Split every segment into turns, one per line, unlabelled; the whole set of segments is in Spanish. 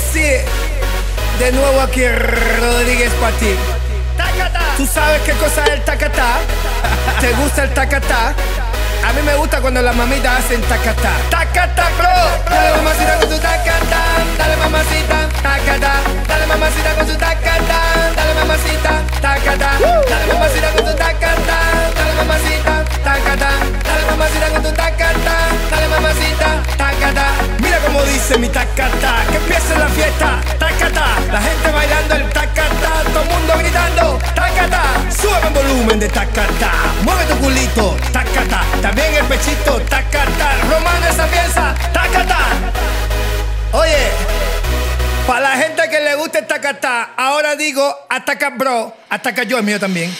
decir de nuevo aquí Rodríguez para ti. ¿Tú sabes qué cosa es el tacatá? ¿Te gusta el tacatá? A mí me gusta cuando las mamitas hacen tacatá. Tacatá, bro. Dale mamacita con tu tacatá. Dale mamacita, tacatá. Dale mamacita con tu tacatá. Dale mamacita, tacatá. Dale mamacita con tu tacatá. Dale mamacita, tacatá. Dale mamacita con tu tacatá. Dale mamacita, tacatá. Mira cómo dice mi tacatá. De tacatá. Mueve tu culito. Tacatá. También el pechito. Tacatá. Romano esa pieza. Tacatá. Oye. Para la gente que le gusta el tacatá, ahora digo ataca bro, ataca yo, el mío también.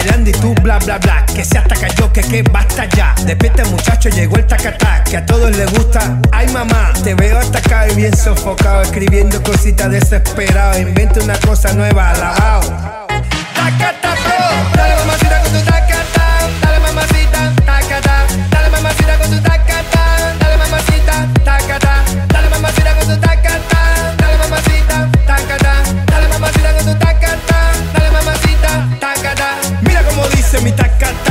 Bailando y tú bla bla bla. Que se ataca yo, que que basta ya. Despierta muchacho, llegó el tacatá Que a todos les gusta. Ay mamá, te veo atacado y bien sofocado Escribiendo cositas desesperado. Inventa una cosa nueva, alabao. Tacata Dice mi tacata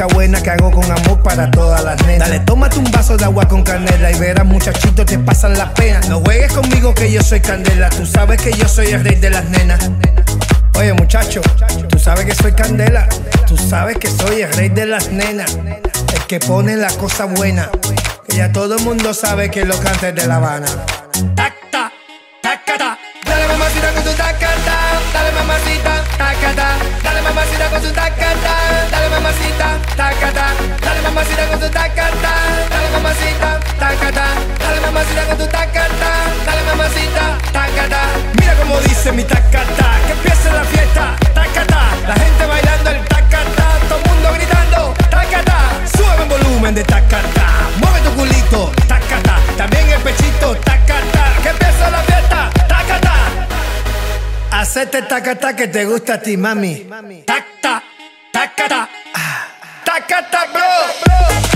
música buena que hago con amor para todas las nenas. Dale, tómate un vaso de agua con canela y verás, muchachito, te pasan la pena. No juegues conmigo que yo soy candela. Tú sabes que yo soy el rey de las nenas. Oye, muchacho, tú sabes que soy candela. Tú sabes que soy el rey de las nenas. El que pone la cosa buena. Que ya todo el mundo sabe que lo canta es de La Habana. Tacta, tacata. Dale mamacita con tu tacata. Dale mamacita, tacata. Dale mamacita mamacita, tacata. Dale mamacita con tu tacata. Dale mamacita, tacata. Dale mamacita con tu tacata. Dale mamacita, tacata. Mira cómo dice mi tacata. Que empiece la fiesta, tacata. La gente bailando el tacata. Todo el mundo gritando, tacata. Sube el volumen de tacata. Mueve tu culito, tacata. También el pechito, tacata. Que empiece la fiesta, tacata. Hacete tacata que te gusta a ti, mami. Tacta. cata, bro.